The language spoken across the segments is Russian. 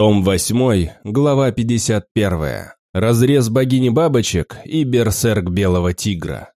Том 8, глава 51. Разрез богини бабочек и берсерк белого тигра.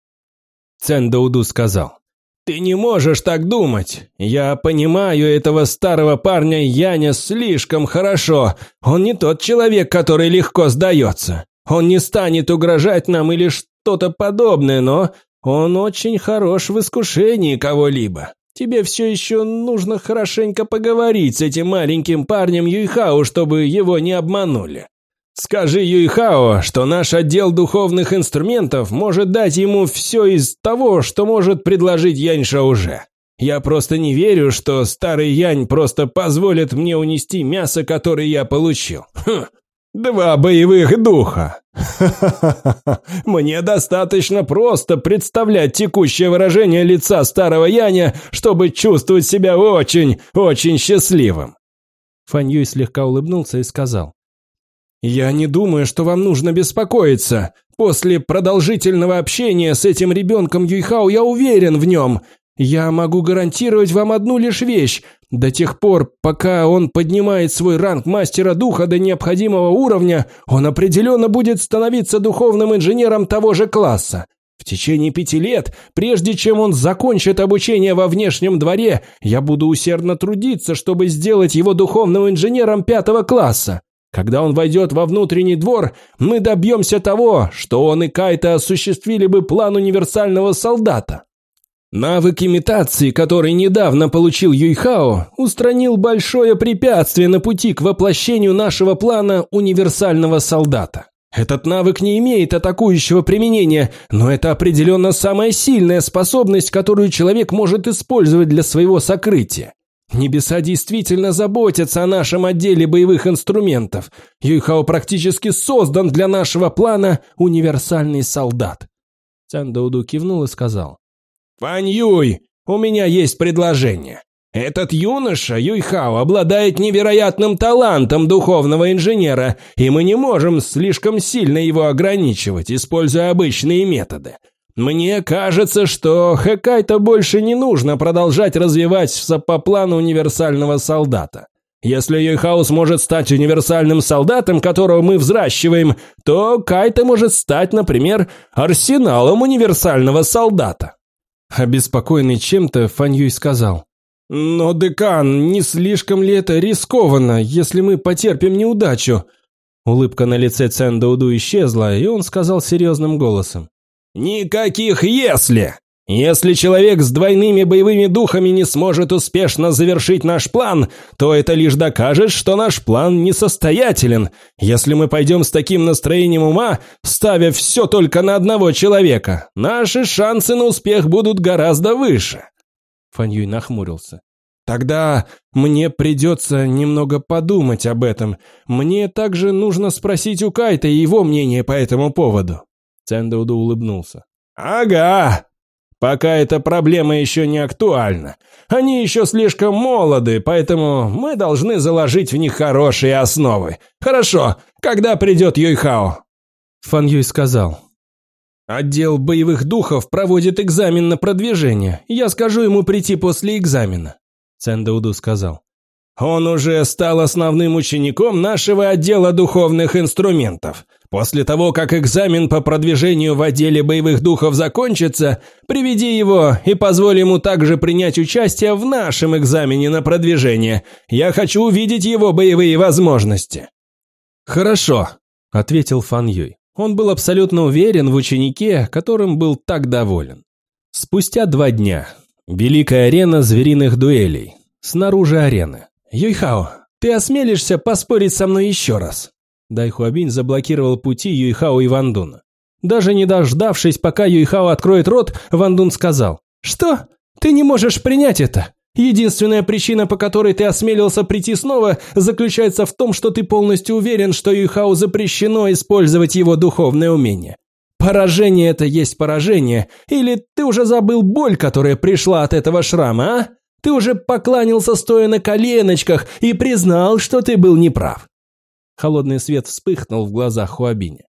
Цендауду сказал. «Ты не можешь так думать. Я понимаю этого старого парня Яня слишком хорошо. Он не тот человек, который легко сдается. Он не станет угрожать нам или что-то подобное, но он очень хорош в искушении кого-либо. Тебе все еще нужно хорошенько поговорить с этим маленьким парнем Юйхао, чтобы его не обманули. Скажи Юйхао, что наш отдел духовных инструментов может дать ему все из того, что может предложить Яньша уже. Я просто не верю, что старый Янь просто позволит мне унести мясо, которое я получил. Хм, Два боевых духа. Мне достаточно просто представлять текущее выражение лица старого Яня, чтобы чувствовать себя очень, очень счастливым. Фань Юй слегка улыбнулся и сказал. «Я не думаю, что вам нужно беспокоиться. После продолжительного общения с этим ребенком Юйхао я уверен в нем. Я могу гарантировать вам одну лишь вещь. До тех пор, пока он поднимает свой ранг мастера духа до необходимого уровня, он определенно будет становиться духовным инженером того же класса. В течение пяти лет, прежде чем он закончит обучение во внешнем дворе, я буду усердно трудиться, чтобы сделать его духовным инженером пятого класса. Когда он войдет во внутренний двор, мы добьемся того, что он и Кайта осуществили бы план универсального солдата. Навык имитации, который недавно получил Юйхао, устранил большое препятствие на пути к воплощению нашего плана универсального солдата. Этот навык не имеет атакующего применения, но это определенно самая сильная способность, которую человек может использовать для своего сокрытия. Небеса действительно заботятся о нашем отделе боевых инструментов. Юйхао практически создан для нашего плана универсальный солдат. Цандауду кивнул и сказал. «Фань Юй, у меня есть предложение. Этот юноша, Юйхао, обладает невероятным талантом духовного инженера, и мы не можем слишком сильно его ограничивать, используя обычные методы. Мне кажется, что Хэкайто больше не нужно продолжать развиваться по плану универсального солдата. Если Юйхао сможет стать универсальным солдатом, которого мы взращиваем, то Кайто может стать, например, арсеналом универсального солдата. Обеспокоенный чем-то, Фаньюй сказал. «Но, декан, не слишком ли это рискованно, если мы потерпим неудачу?» Улыбка на лице Цендауду исчезла, и он сказал серьезным голосом. «Никаких «если». Если человек с двойными боевыми духами не сможет успешно завершить наш план, то это лишь докажет, что наш план несостоятелен. Если мы пойдем с таким настроением ума, ставя все только на одного человека, наши шансы на успех будут гораздо выше. Фаньюй нахмурился. «Тогда мне придется немного подумать об этом. Мне также нужно спросить у Кайта его мнение по этому поводу». Цендауду улыбнулся. «Ага, Пока эта проблема еще не актуальна. Они еще слишком молоды, поэтому мы должны заложить в них хорошие основы. Хорошо, когда придет Юйхао?» Фан Юй сказал. «Отдел боевых духов проводит экзамен на продвижение. Я скажу ему прийти после экзамена», — Цендауду сказал. Он уже стал основным учеником нашего отдела духовных инструментов. После того, как экзамен по продвижению в отделе боевых духов закончится, приведи его и позволь ему также принять участие в нашем экзамене на продвижение. Я хочу увидеть его боевые возможности». «Хорошо», – ответил Фан Юй. Он был абсолютно уверен в ученике, которым был так доволен. Спустя два дня. Великая арена звериных дуэлей. Снаружи арены. «Юйхао, ты осмелишься поспорить со мной еще раз?» Дайхуабинь заблокировал пути Юйхао и Вандуна. Даже не дождавшись, пока Юйхао откроет рот, Вандун сказал. «Что? Ты не можешь принять это? Единственная причина, по которой ты осмелился прийти снова, заключается в том, что ты полностью уверен, что Юйхао запрещено использовать его духовное умение. Поражение это есть поражение, или ты уже забыл боль, которая пришла от этого шрама, а? Ты уже покланялся стоя на коленочках и признал, что ты был неправ. Холодный свет вспыхнул в глазах Хуабиня.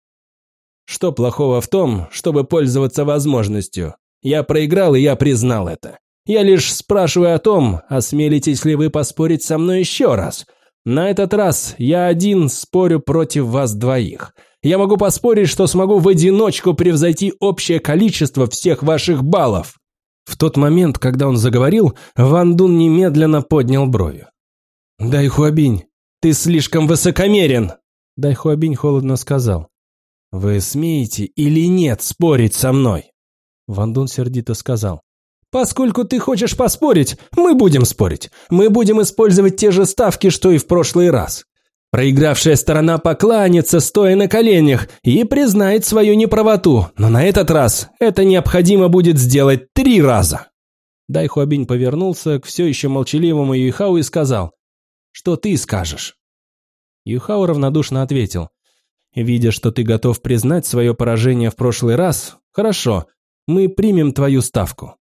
Что плохого в том, чтобы пользоваться возможностью? Я проиграл, и я признал это. Я лишь спрашиваю о том, осмелитесь ли вы поспорить со мной еще раз. На этот раз я один спорю против вас двоих. Я могу поспорить, что смогу в одиночку превзойти общее количество всех ваших баллов». В тот момент, когда он заговорил, Ван Дун немедленно поднял брови. «Дай Хуабинь, ты слишком высокомерен!» Дай Хуабинь холодно сказал. «Вы смеете или нет спорить со мной?» Ван Дун сердито сказал. «Поскольку ты хочешь поспорить, мы будем спорить. Мы будем использовать те же ставки, что и в прошлый раз. Проигравшая сторона покланится, стоя на коленях, и признает свою неправоту, но на этот раз это необходимо будет сделать три раза. Дай Хуабинь повернулся к все еще молчаливому Юйхау и сказал, «Что ты скажешь?» Юйхау равнодушно ответил, «Видя, что ты готов признать свое поражение в прошлый раз, хорошо, мы примем твою ставку».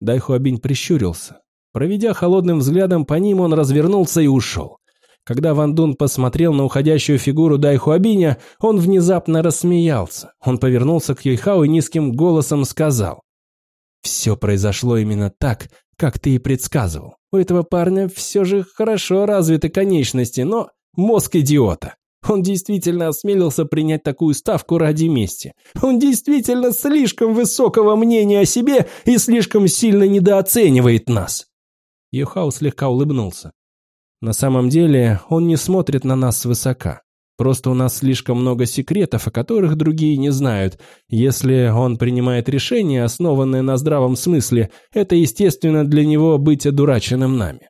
Дай Хуабинь прищурился. Проведя холодным взглядом по ним, он развернулся и ушел. Когда Ван Дун посмотрел на уходящую фигуру Дай Хуабиня, он внезапно рассмеялся. Он повернулся к Юйхао и низким голосом сказал. «Все произошло именно так, как ты и предсказывал. У этого парня все же хорошо развиты конечности, но мозг идиота. Он действительно осмелился принять такую ставку ради мести. Он действительно слишком высокого мнения о себе и слишком сильно недооценивает нас». Юхао слегка улыбнулся. На самом деле, он не смотрит на нас свысока. Просто у нас слишком много секретов, о которых другие не знают. Если он принимает решение, основанное на здравом смысле, это естественно для него быть одураченным нами.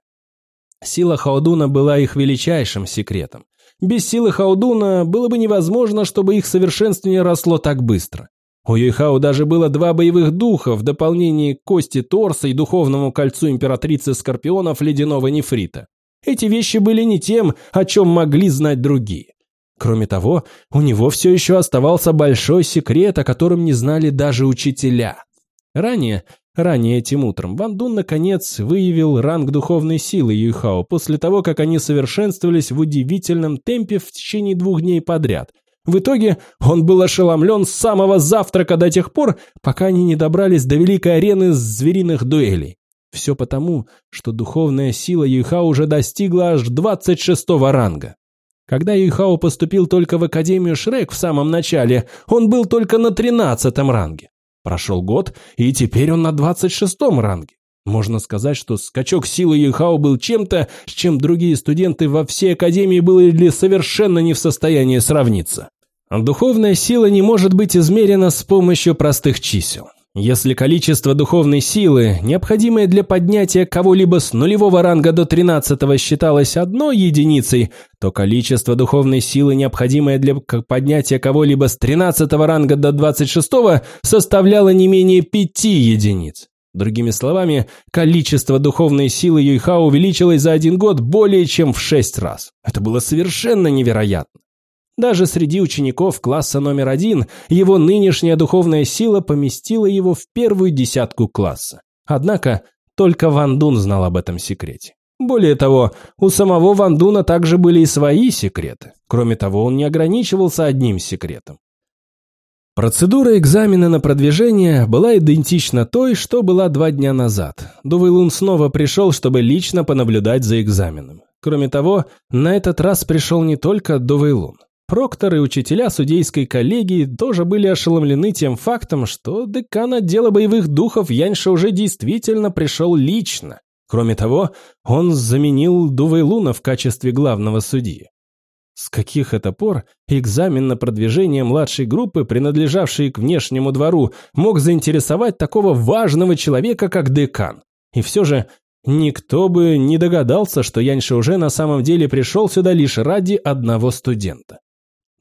Сила Хаудуна была их величайшим секретом. Без силы Хаудуна было бы невозможно, чтобы их совершенствование росло так быстро. У Юйхао даже было два боевых духа в дополнении к кости торса и духовному кольцу императрицы Скорпионов ледяного нефрита. Эти вещи были не тем, о чем могли знать другие. Кроме того, у него все еще оставался большой секрет, о котором не знали даже учителя. Ранее, ранее этим утром, Ван Дун наконец выявил ранг духовной силы Юйхао после того, как они совершенствовались в удивительном темпе в течение двух дней подряд. В итоге он был ошеломлен с самого завтрака до тех пор, пока они не добрались до великой арены звериных дуэлей. Все потому, что духовная сила Юйхао уже достигла аж 26-го ранга. Когда Юйхао поступил только в Академию Шрек в самом начале, он был только на 13-м ранге. Прошел год, и теперь он на 26-м ранге. Можно сказать, что скачок силы Юйхао был чем-то, с чем другие студенты во всей Академии были совершенно не в состоянии сравниться. Духовная сила не может быть измерена с помощью простых чисел. Если количество духовной силы, необходимое для поднятия кого-либо с нулевого ранга до 13 считалось одной единицей, то количество духовной силы, необходимое для поднятия кого-либо с 13 ранга до 26 составляло не менее 5 единиц. Другими словами, количество духовной силы Юйха увеличилось за один год более чем в 6 раз. Это было совершенно невероятно. Даже среди учеников класса номер один его нынешняя духовная сила поместила его в первую десятку класса. Однако только Ван Дун знал об этом секрете. Более того, у самого Ван Дуна также были и свои секреты. Кроме того, он не ограничивался одним секретом. Процедура экзамена на продвижение была идентична той, что была два дня назад. Дувейлун снова пришел, чтобы лично понаблюдать за экзаменом. Кроме того, на этот раз пришел не только Дувейлун. Проктор и учителя судейской коллегии тоже были ошеломлены тем фактом, что декан отдела боевых духов Яньша уже действительно пришел лично. Кроме того, он заменил Дувейлуна в качестве главного судьи. С каких это пор экзамен на продвижение младшей группы, принадлежавшей к внешнему двору, мог заинтересовать такого важного человека, как декан? И все же никто бы не догадался, что Яньша уже на самом деле пришел сюда лишь ради одного студента.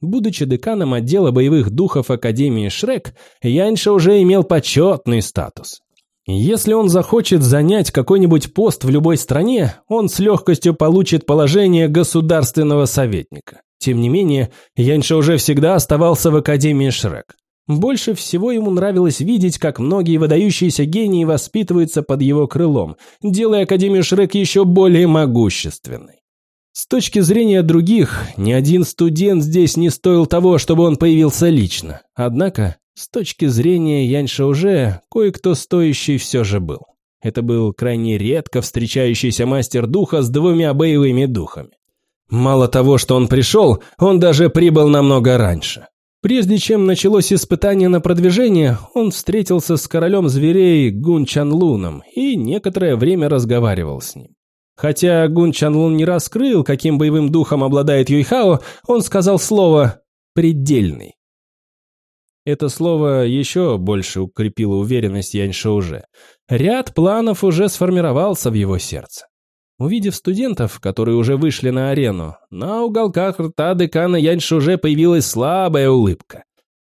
Будучи деканом отдела боевых духов Академии Шрек, Яньша уже имел почетный статус. Если он захочет занять какой-нибудь пост в любой стране, он с легкостью получит положение государственного советника. Тем не менее, Яньша уже всегда оставался в Академии Шрек. Больше всего ему нравилось видеть, как многие выдающиеся гении воспитываются под его крылом, делая Академию Шрек еще более могущественной. С точки зрения других, ни один студент здесь не стоил того, чтобы он появился лично. Однако, с точки зрения Яньша уже, кое-кто стоящий все же был. Это был крайне редко встречающийся мастер духа с двумя боевыми духами. Мало того, что он пришел, он даже прибыл намного раньше. Прежде чем началось испытание на продвижение, он встретился с королем зверей Гун Чанлуном и некоторое время разговаривал с ним. Хотя Гун Чанлун не раскрыл, каким боевым духом обладает Юйхао, он сказал слово «предельный». Это слово еще больше укрепило уверенность Яньшоуже. Ряд планов уже сформировался в его сердце. Увидев студентов, которые уже вышли на арену, на уголках рта декана Яньши уже появилась слабая улыбка.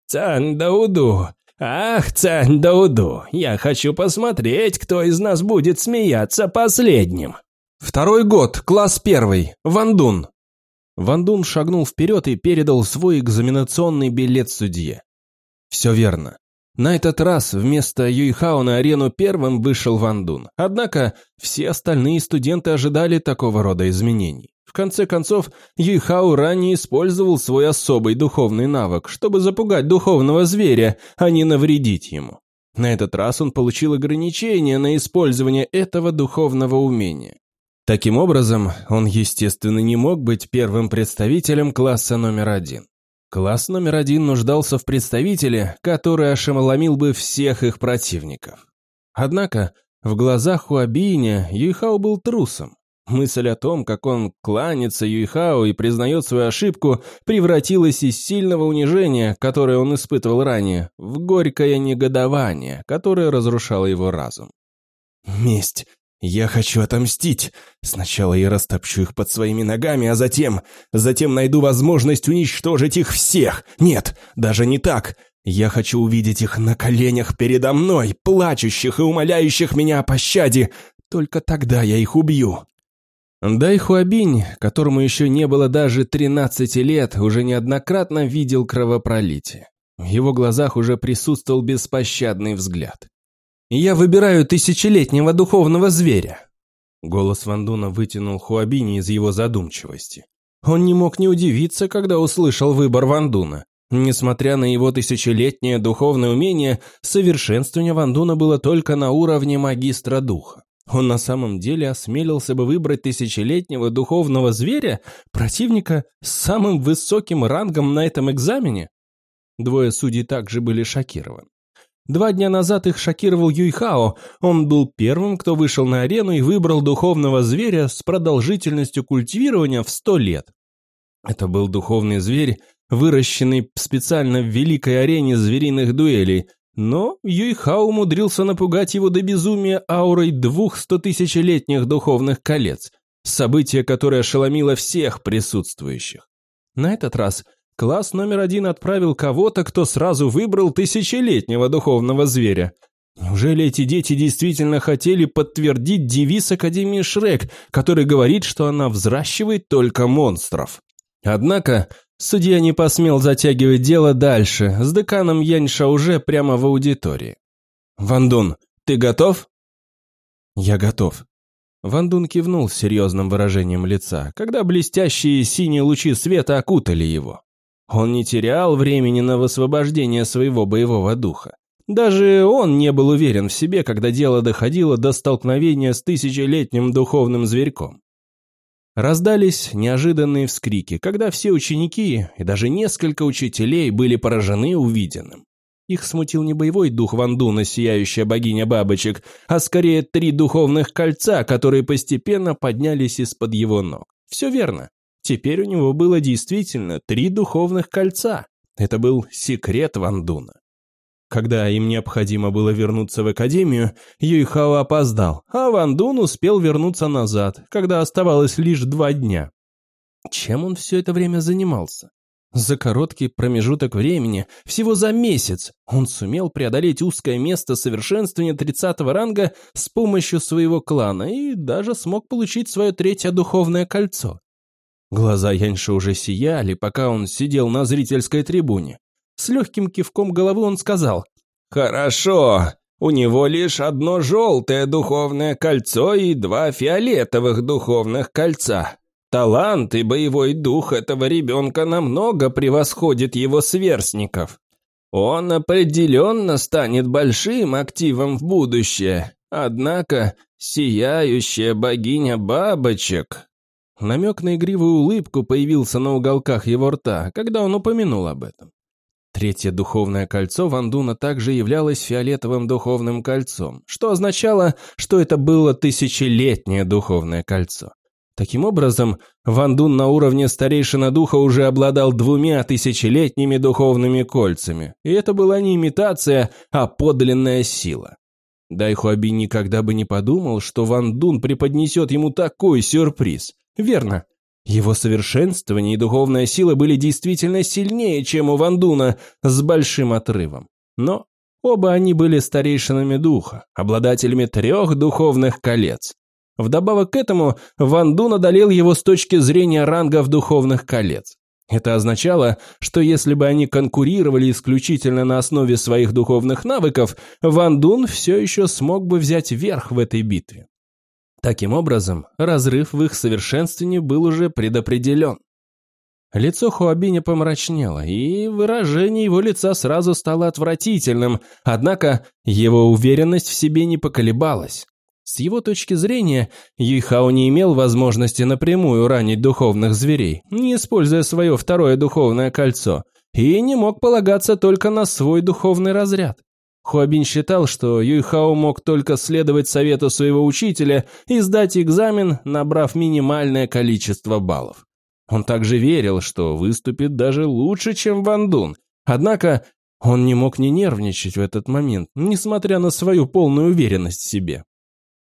«Цань Дауду! Ах, Цань Дауду! Я хочу посмотреть, кто из нас будет смеяться последним!» «Второй год, класс первый, Вандун!» Вандун шагнул вперед и передал свой экзаменационный билет судье. Все верно. На этот раз вместо Юйхао на арену первым вышел Ван Дун. Однако все остальные студенты ожидали такого рода изменений. В конце концов, Юйхао ранее использовал свой особый духовный навык, чтобы запугать духовного зверя, а не навредить ему. На этот раз он получил ограничение на использование этого духовного умения. Таким образом, он, естественно, не мог быть первым представителем класса номер один. Класс номер один нуждался в представителе, который ошеломил бы всех их противников. Однако, в глазах Хуабиня Юйхао был трусом. Мысль о том, как он кланится Юйхао и признает свою ошибку, превратилась из сильного унижения, которое он испытывал ранее, в горькое негодование, которое разрушало его разум. «Месть я хочу отомстить. Сначала я растопчу их под своими ногами, а затем... Затем найду возможность уничтожить их всех. Нет, даже не так. Я хочу увидеть их на коленях передо мной, плачущих и умоляющих меня о пощаде. Только тогда я их убью. Дай Хуабинь, которому еще не было даже 13 лет, уже неоднократно видел кровопролитие. В его глазах уже присутствовал беспощадный взгляд. Я выбираю тысячелетнего духовного зверя». Голос Вандуна вытянул Хуабини из его задумчивости. Он не мог не удивиться, когда услышал выбор Вандуна. Несмотря на его тысячелетнее духовное умение, совершенствование Вандуна было только на уровне магистра духа. Он на самом деле осмелился бы выбрать тысячелетнего духовного зверя, противника с самым высоким рангом на этом экзамене? Двое судей также были шокированы. Два дня назад их шокировал Юйхао. Он был первым, кто вышел на арену и выбрал духовного зверя с продолжительностью культивирования в сто лет. Это был духовный зверь, выращенный специально в великой арене звериных дуэлей, но Юйхао умудрился напугать его до безумия аурой двух стотысячелетних духовных колец, событие, которое ошеломило всех присутствующих. На этот раз – Класс номер один отправил кого-то, кто сразу выбрал тысячелетнего духовного зверя. Неужели эти дети действительно хотели подтвердить девиз Академии Шрек, который говорит, что она взращивает только монстров? Однако судья не посмел затягивать дело дальше, с деканом Яньша уже прямо в аудитории. «Вандун, ты готов?» «Я готов», Вандун кивнул с серьезным выражением лица, когда блестящие синие лучи света окутали его. Он не терял времени на высвобождение своего боевого духа. Даже он не был уверен в себе, когда дело доходило до столкновения с тысячелетним духовным зверьком. Раздались неожиданные вскрики, когда все ученики и даже несколько учителей были поражены увиденным. Их смутил не боевой дух Вандуна, сияющая богиня бабочек, а скорее три духовных кольца, которые постепенно поднялись из-под его ног. Все верно. Теперь у него было действительно три духовных кольца. Это был секрет Вандуна. Когда им необходимо было вернуться в академию, Юйхао опоздал, а Вандун успел вернуться назад, когда оставалось лишь два дня. Чем он все это время занимался? За короткий промежуток времени, всего за месяц, он сумел преодолеть узкое место совершенствования 30 ранга с помощью своего клана и даже смог получить свое третье духовное кольцо. Глаза Яньши уже сияли, пока он сидел на зрительской трибуне. С легким кивком головы он сказал «Хорошо, у него лишь одно желтое духовное кольцо и два фиолетовых духовных кольца. Талант и боевой дух этого ребенка намного превосходит его сверстников. Он определенно станет большим активом в будущее. Однако сияющая богиня бабочек Намек на игривую улыбку появился на уголках его рта, когда он упомянул об этом. Третье духовное кольцо Вандуна также являлось фиолетовым духовным кольцом, что означало, что это было тысячелетнее духовное кольцо. Таким образом, Вандун на уровне старейшина духа уже обладал двумя тысячелетними духовными кольцами, и это была не имитация, а подлинная сила. Дайхуаби никогда бы не подумал, что Вандун преподнесет ему такой сюрприз. Верно, его совершенствование и духовная сила были действительно сильнее, чем у Вандуна, с большим отрывом. Но оба они были старейшинами духа, обладателями трех духовных колец. Вдобавок к этому, Вандун одолел его с точки зрения рангов духовных колец. Это означало, что если бы они конкурировали исключительно на основе своих духовных навыков, Ван Дун все еще смог бы взять верх в этой битве. Таким образом, разрыв в их совершенствовании был уже предопределен. Лицо Хуабиня помрачнело, и выражение его лица сразу стало отвратительным, однако его уверенность в себе не поколебалась. С его точки зрения, Юйхао не имел возможности напрямую ранить духовных зверей, не используя свое второе духовное кольцо, и не мог полагаться только на свой духовный разряд. Хуабин считал, что Юйхао мог только следовать совету своего учителя и сдать экзамен, набрав минимальное количество баллов. Он также верил, что выступит даже лучше, чем Ван Дун. Однако он не мог не нервничать в этот момент, несмотря на свою полную уверенность в себе.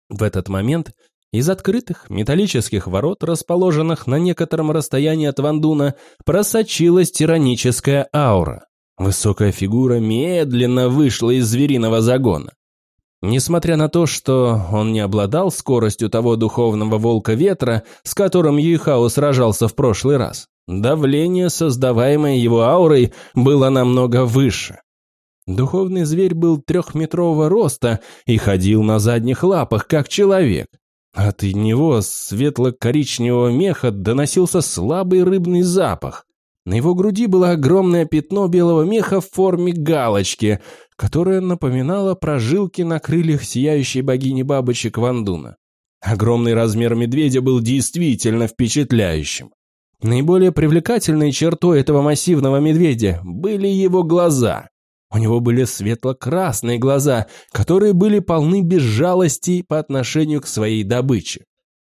В этот момент из открытых металлических ворот, расположенных на некотором расстоянии от Вандуна, просочилась тираническая аура. Высокая фигура медленно вышла из звериного загона. Несмотря на то, что он не обладал скоростью того духовного волка ветра, с которым Юйхао сражался в прошлый раз, давление, создаваемое его аурой, было намного выше. Духовный зверь был трехметрового роста и ходил на задних лапах, как человек. От него светло-коричневого меха доносился слабый рыбный запах. На его груди было огромное пятно белого меха в форме галочки, которое напоминало прожилки на крыльях сияющей богини бабочек Вандуна. Огромный размер медведя был действительно впечатляющим. Наиболее привлекательной чертой этого массивного медведя были его глаза. У него были светло-красные глаза, которые были полны безжалости по отношению к своей добыче.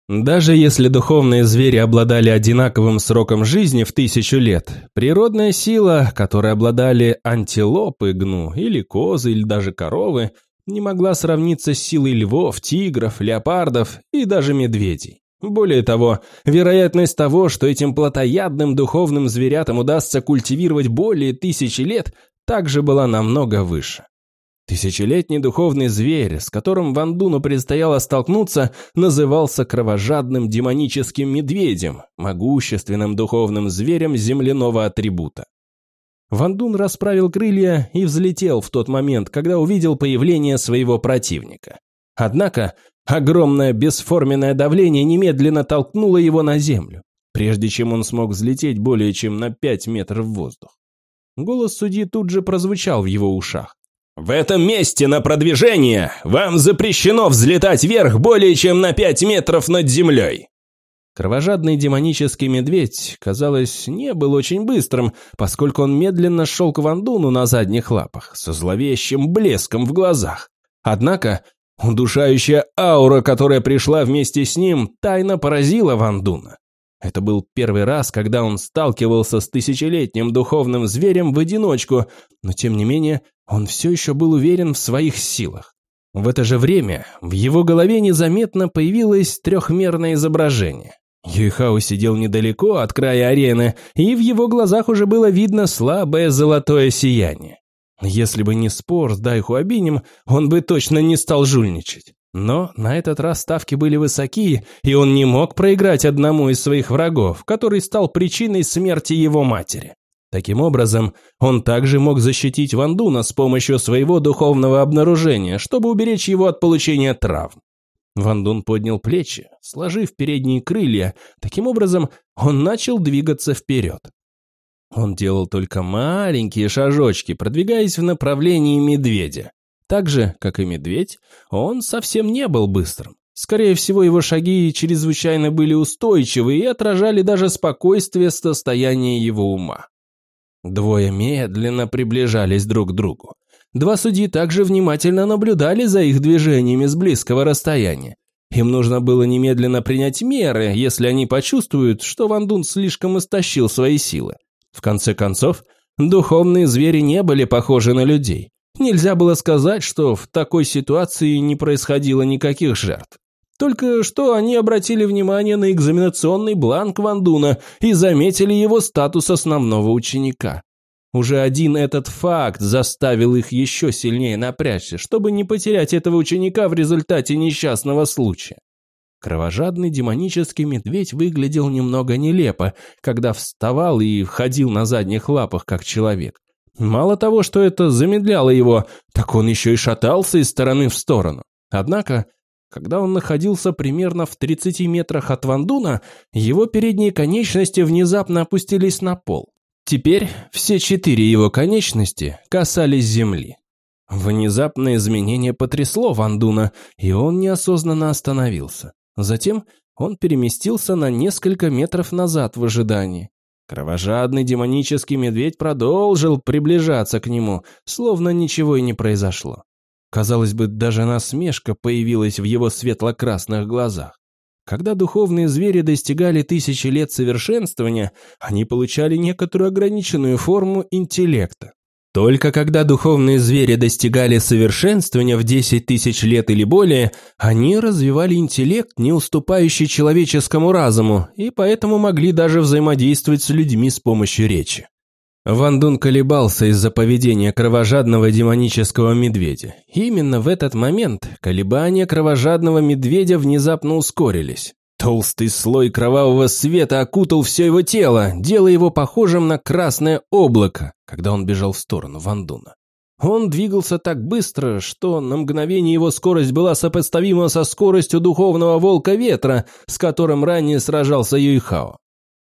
Даже если духовные звери обладали одинаковым сроком жизни в тысячу лет, природная сила, которой обладали антилопы, гну, или козы, или даже коровы, не могла сравниться с силой львов, тигров, леопардов и даже медведей. Более того, вероятность того, что этим плотоядным духовным зверятам удастся культивировать более тысячи лет, также была намного выше. Тысячелетний духовный зверь, с которым Вандуну предстояло столкнуться, назывался кровожадным демоническим медведем, могущественным духовным зверем земляного атрибута. Вандун расправил крылья и взлетел в тот момент, когда увидел появление своего противника. Однако огромное бесформенное давление немедленно толкнуло его на землю, прежде чем он смог взлететь более чем на пять метров в воздух. Голос судьи тут же прозвучал в его ушах. В этом месте на продвижение вам запрещено взлетать вверх более чем на пять метров над землей. Кровожадный демонический медведь, казалось, не был очень быстрым, поскольку он медленно шел к Вандуну на задних лапах, со зловещим блеском в глазах. Однако, удушающая аура, которая пришла вместе с ним, тайно поразила Вандуна. Это был первый раз, когда он сталкивался с тысячелетним духовным зверем в одиночку, но тем не менее он все еще был уверен в своих силах. В это же время в его голове незаметно появилось трехмерное изображение. Юйхао сидел недалеко от края арены, и в его глазах уже было видно слабое золотое сияние. Если бы не спор с Дайхуабинем, он бы точно не стал жульничать. Но на этот раз ставки были высоки, и он не мог проиграть одному из своих врагов, который стал причиной смерти его матери. Таким образом, он также мог защитить Вандуна с помощью своего духовного обнаружения, чтобы уберечь его от получения травм. Вандун поднял плечи, сложив передние крылья. Таким образом, он начал двигаться вперед. Он делал только маленькие шажочки, продвигаясь в направлении медведя. Так же, как и медведь, он совсем не был быстрым. Скорее всего, его шаги чрезвычайно были устойчивы и отражали даже спокойствие состояния его ума. Двое медленно приближались друг к другу. Два судьи также внимательно наблюдали за их движениями с близкого расстояния. Им нужно было немедленно принять меры, если они почувствуют, что Ван Дун слишком истощил свои силы. В конце концов, духовные звери не были похожи на людей. Нельзя было сказать, что в такой ситуации не происходило никаких жертв. Только что они обратили внимание на экзаменационный бланк Вандуна и заметили его статус основного ученика. Уже один этот факт заставил их еще сильнее напрячься, чтобы не потерять этого ученика в результате несчастного случая. Кровожадный демонический медведь выглядел немного нелепо, когда вставал и ходил на задних лапах, как человек. Мало того, что это замедляло его, так он еще и шатался из стороны в сторону. Однако когда он находился примерно в 30 метрах от Вандуна, его передние конечности внезапно опустились на пол. Теперь все четыре его конечности касались земли. Внезапное изменение потрясло Вандуна, и он неосознанно остановился. Затем он переместился на несколько метров назад в ожидании. Кровожадный демонический медведь продолжил приближаться к нему, словно ничего и не произошло. Казалось бы, даже насмешка появилась в его светло-красных глазах. Когда духовные звери достигали тысячи лет совершенствования, они получали некоторую ограниченную форму интеллекта. Только когда духовные звери достигали совершенствования в 10 тысяч лет или более, они развивали интеллект, не уступающий человеческому разуму, и поэтому могли даже взаимодействовать с людьми с помощью речи. Ван Дун колебался из-за поведения кровожадного демонического медведя. Именно в этот момент колебания кровожадного медведя внезапно ускорились. Толстый слой кровавого света окутал все его тело, делая его похожим на красное облако, когда он бежал в сторону Вандуна. Он двигался так быстро, что на мгновение его скорость была сопоставима со скоростью духовного волка ветра, с которым ранее сражался Юйхао.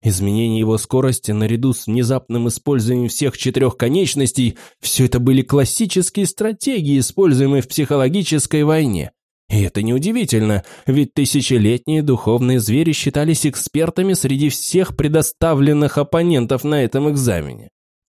Изменение его скорости наряду с внезапным использованием всех четырех конечностей – все это были классические стратегии, используемые в психологической войне. И это неудивительно, ведь тысячелетние духовные звери считались экспертами среди всех предоставленных оппонентов на этом экзамене.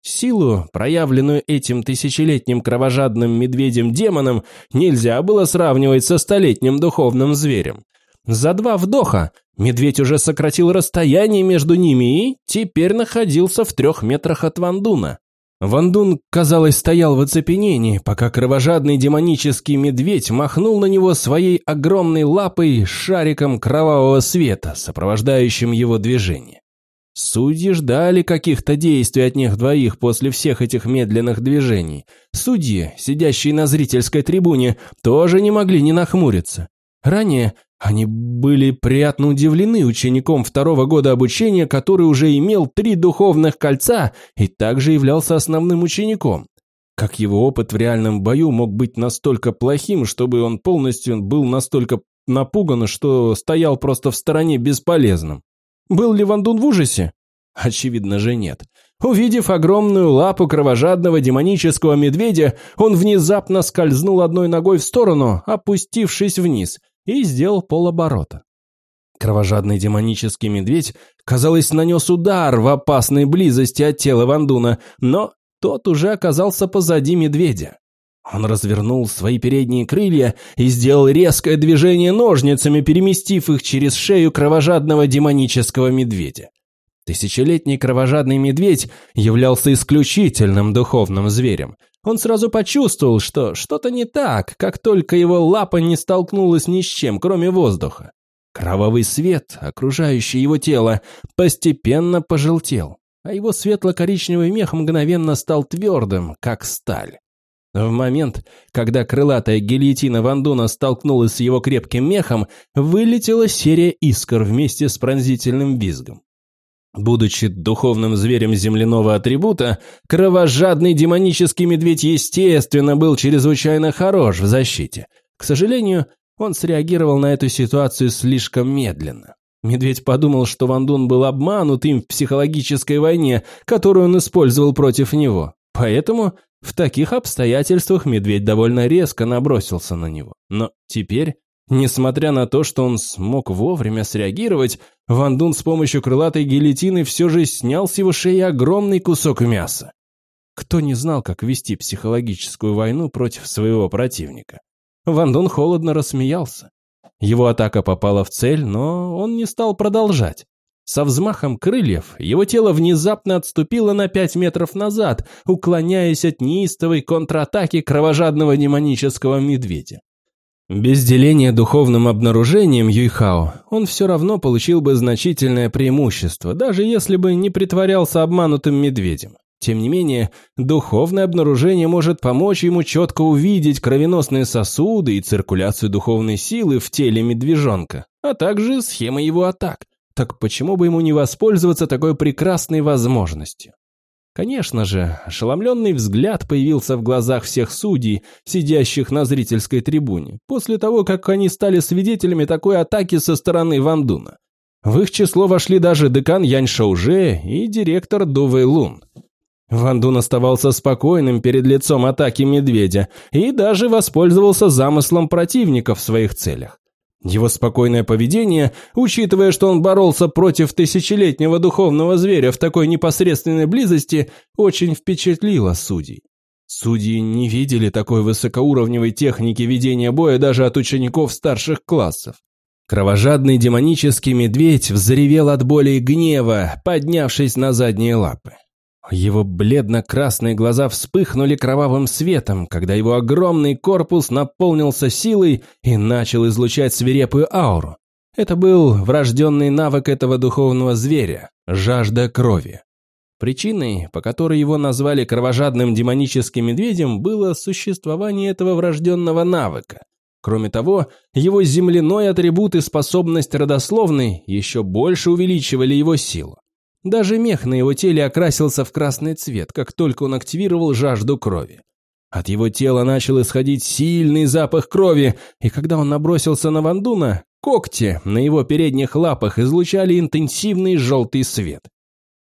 Силу, проявленную этим тысячелетним кровожадным медведем-демоном, нельзя было сравнивать со столетним духовным зверем. За два вдоха медведь уже сократил расстояние между ними и теперь находился в трех метрах от Вандуна. Вандун, казалось, стоял в оцепенении, пока кровожадный демонический медведь махнул на него своей огромной лапой шариком кровавого света, сопровождающим его движение. Судьи ждали каких-то действий от них двоих после всех этих медленных движений. Судьи, сидящие на зрительской трибуне, тоже не могли не нахмуриться. Ранее они были приятно удивлены учеником второго года обучения, который уже имел три духовных кольца и также являлся основным учеником. Как его опыт в реальном бою мог быть настолько плохим, чтобы он полностью был настолько напуган, что стоял просто в стороне бесполезным? Был ли Вандун в ужасе? Очевидно же нет. Увидев огромную лапу кровожадного демонического медведя, он внезапно скользнул одной ногой в сторону, опустившись вниз – и сделал полоборота. Кровожадный демонический медведь, казалось, нанес удар в опасной близости от тела Вандуна, но тот уже оказался позади медведя. Он развернул свои передние крылья и сделал резкое движение ножницами, переместив их через шею кровожадного демонического медведя. Тысячелетний кровожадный медведь являлся исключительным духовным зверем. Он сразу почувствовал, что что-то не так, как только его лапа не столкнулась ни с чем, кроме воздуха. Кровавый свет, окружающий его тело, постепенно пожелтел, а его светло-коричневый мех мгновенно стал твердым, как сталь. В момент, когда крылатая гильотина Вандуна столкнулась с его крепким мехом, вылетела серия искр вместе с пронзительным визгом. Будучи духовным зверем земляного атрибута, кровожадный демонический медведь естественно был чрезвычайно хорош в защите. К сожалению, он среагировал на эту ситуацию слишком медленно. Медведь подумал, что Ван Дун был обманут им в психологической войне, которую он использовал против него. Поэтому в таких обстоятельствах медведь довольно резко набросился на него. Но теперь Несмотря на то, что он смог вовремя среагировать, Ван Дун с помощью крылатой гильотины все же снял с его шеи огромный кусок мяса. Кто не знал, как вести психологическую войну против своего противника? Ван Дун холодно рассмеялся. Его атака попала в цель, но он не стал продолжать. Со взмахом крыльев его тело внезапно отступило на пять метров назад, уклоняясь от неистовой контратаки кровожадного демонического медведя. Без деления духовным обнаружением Юйхао он все равно получил бы значительное преимущество, даже если бы не притворялся обманутым медведем. Тем не менее, духовное обнаружение может помочь ему четко увидеть кровеносные сосуды и циркуляцию духовной силы в теле медвежонка, а также схемы его атак. Так почему бы ему не воспользоваться такой прекрасной возможностью? Конечно же, ошеломленный взгляд появился в глазах всех судей, сидящих на зрительской трибуне, после того, как они стали свидетелями такой атаки со стороны Вандуна. В их число вошли даже декан Янь Шауже и директор Ду Вэй Лун. Вандун оставался спокойным перед лицом атаки медведя и даже воспользовался замыслом противника в своих целях. Его спокойное поведение, учитывая, что он боролся против тысячелетнего духовного зверя в такой непосредственной близости, очень впечатлило судей. Судьи не видели такой высокоуровневой техники ведения боя даже от учеников старших классов. Кровожадный демонический медведь взревел от боли и гнева, поднявшись на задние лапы. Его бледно-красные глаза вспыхнули кровавым светом, когда его огромный корпус наполнился силой и начал излучать свирепую ауру. Это был врожденный навык этого духовного зверя – жажда крови. Причиной, по которой его назвали кровожадным демоническим медведем, было существование этого врожденного навыка. Кроме того, его земляной атрибут и способность родословной еще больше увеличивали его силу. Даже мех на его теле окрасился в красный цвет, как только он активировал жажду крови. От его тела начал исходить сильный запах крови, и когда он набросился на Вандуна, когти на его передних лапах излучали интенсивный желтый свет.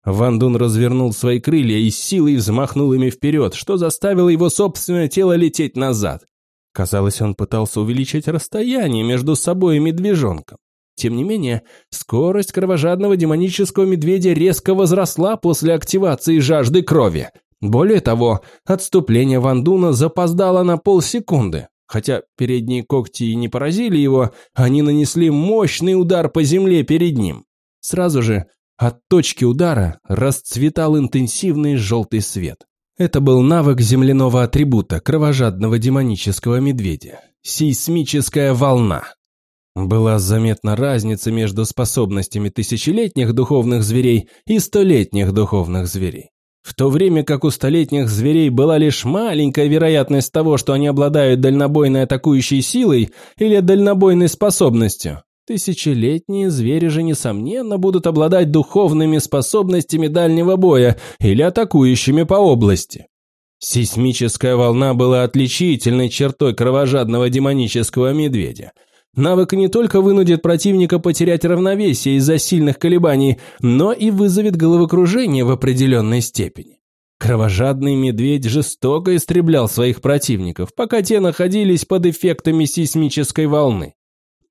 Вандун развернул свои крылья и силой взмахнул ими вперед, что заставило его собственное тело лететь назад. Казалось, он пытался увеличить расстояние между собой и медвежонком. Тем не менее, скорость кровожадного демонического медведя резко возросла после активации жажды крови. Более того, отступление Вандуна запоздало на полсекунды. Хотя передние когти и не поразили его, они нанесли мощный удар по земле перед ним. Сразу же от точки удара расцветал интенсивный желтый свет. Это был навык земляного атрибута кровожадного демонического медведя. Сейсмическая волна. Была заметна разница между способностями тысячелетних духовных зверей и столетних духовных зверей. В то время как у столетних зверей была лишь маленькая вероятность того, что они обладают дальнобойной атакующей силой или дальнобойной способностью, тысячелетние звери же, несомненно, будут обладать духовными способностями дальнего боя или атакующими по области. Сейсмическая волна была отличительной чертой кровожадного демонического медведя – Навык не только вынудит противника потерять равновесие из-за сильных колебаний, но и вызовет головокружение в определенной степени. Кровожадный медведь жестоко истреблял своих противников, пока те находились под эффектами сейсмической волны.